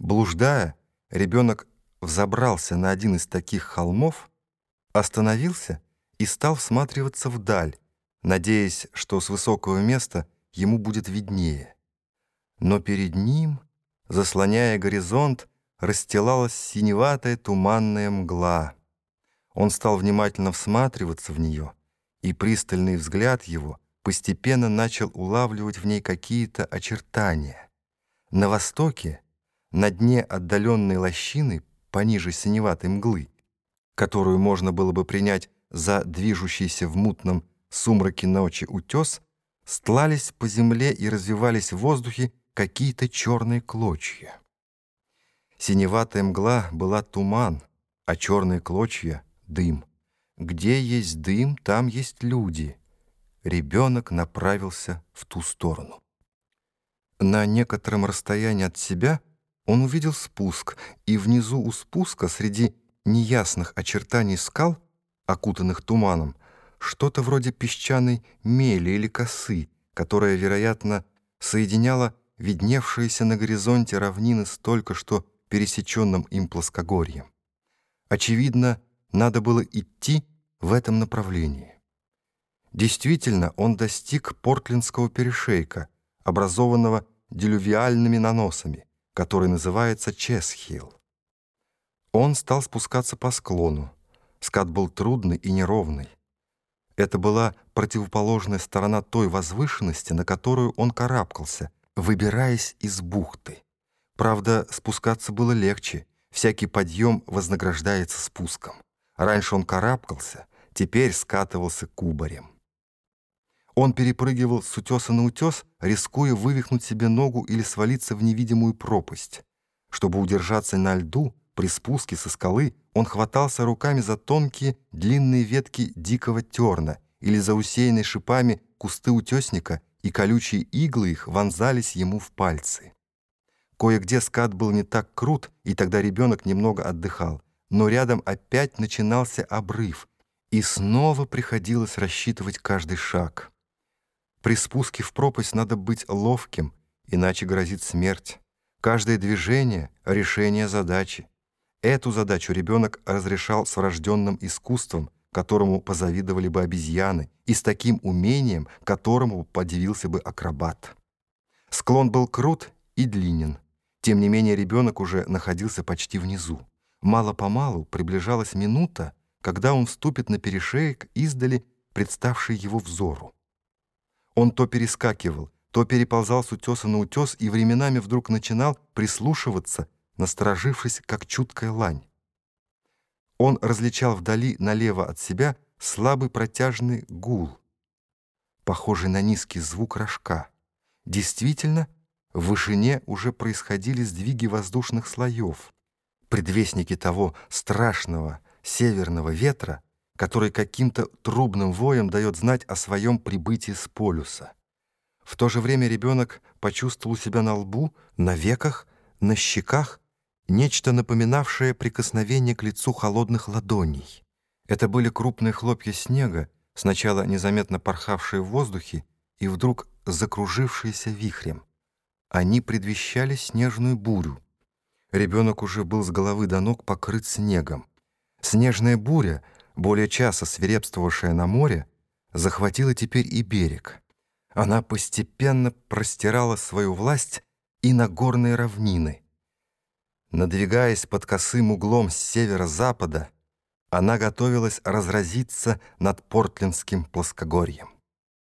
Блуждая, ребенок взобрался на один из таких холмов, остановился и стал всматриваться вдаль, надеясь, что с высокого места ему будет виднее. Но перед ним, заслоняя горизонт, расстилалась синеватая туманная мгла. Он стал внимательно всматриваться в нее, и пристальный взгляд его постепенно начал улавливать в ней какие-то очертания. На востоке, на дне отдаленной лощины, пониже синеватой мглы, которую можно было бы принять за движущийся в мутном сумраке ночи утес, стлались по земле и развивались в воздухе какие-то черные клочья. Синеватая мгла была туман, а черные клочья — дым. Где есть дым, там есть люди. Ребенок направился в ту сторону. На некотором расстоянии от себя он увидел спуск, и внизу у спуска, среди неясных очертаний скал, окутанных туманом, что-то вроде песчаной мели или косы, которая, вероятно, соединяла видневшиеся на горизонте равнины с только что пересеченным им плоскогорьем. Очевидно, надо было идти в этом направлении. Действительно, он достиг Портлендского перешейка, образованного делювиальными наносами, который называется Чесхилл. Он стал спускаться по склону. Скат был трудный и неровный. Это была противоположная сторона той возвышенности, на которую он карабкался, выбираясь из бухты. Правда, спускаться было легче. Всякий подъем вознаграждается спуском. Раньше он карабкался, теперь скатывался кубарем. Он перепрыгивал с утеса на утес, рискуя вывихнуть себе ногу или свалиться в невидимую пропасть. Чтобы удержаться на льду, при спуске со скалы он хватался руками за тонкие длинные ветки дикого терна или за усеянные шипами кусты утесника, и колючие иглы их вонзались ему в пальцы. Кое-где скат был не так крут, и тогда ребенок немного отдыхал, но рядом опять начинался обрыв, и снова приходилось рассчитывать каждый шаг. При спуске в пропасть надо быть ловким, иначе грозит смерть. Каждое движение — решение задачи. Эту задачу ребенок разрешал с врожденным искусством, которому позавидовали бы обезьяны, и с таким умением, которому подивился бы акробат. Склон был крут и длинен. Тем не менее ребенок уже находился почти внизу. Мало-помалу приближалась минута, когда он вступит на перешеек издали, представший его взору. Он то перескакивал, то переползал с утеса на утес и временами вдруг начинал прислушиваться, насторожившись, как чуткая лань. Он различал вдали налево от себя слабый протяжный гул, похожий на низкий звук рожка. Действительно, в вышине уже происходили сдвиги воздушных слоев, предвестники того страшного северного ветра, который каким-то трубным воем дает знать о своем прибытии с полюса. В то же время ребенок почувствовал себя на лбу, на веках, на щеках нечто напоминавшее прикосновение к лицу холодных ладоней. Это были крупные хлопья снега, сначала незаметно порхавшие в воздухе и вдруг закружившиеся вихрем. Они предвещали снежную бурю. Ребенок уже был с головы до ног покрыт снегом. Снежная буря — более часа свирепствовавшая на море, захватила теперь и берег. Она постепенно простирала свою власть и на горные равнины. Надвигаясь под косым углом с северо-запада, она готовилась разразиться над Портлендским плоскогорьем.